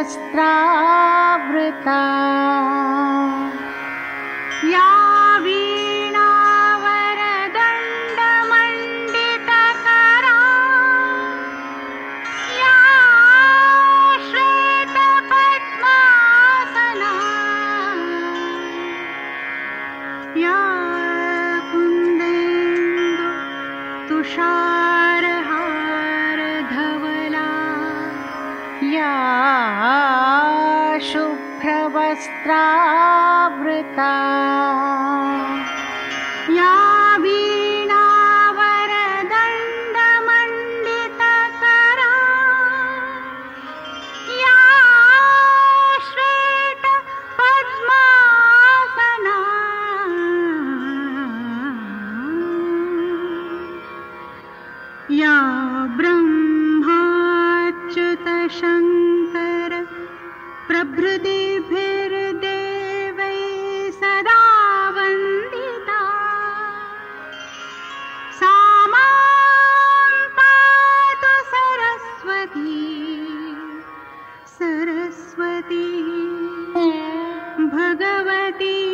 शुभ्रवस्त्रावृता या वीणावरदण्डमण्डितकरा। या श्वेतपद्मासना। या कुन्देन्दु तुषारहारधवला। या शुभ्रवस्त्रावृता। या वीणावरदण्डमण्डितकरा। या श्वेतपद्मासना। या ब्रह्माच्युतशङ्कर प्रभृतिभिर्देवै सदा वन्दिता। सा पातु सरस्वती सरस्वती भगवती।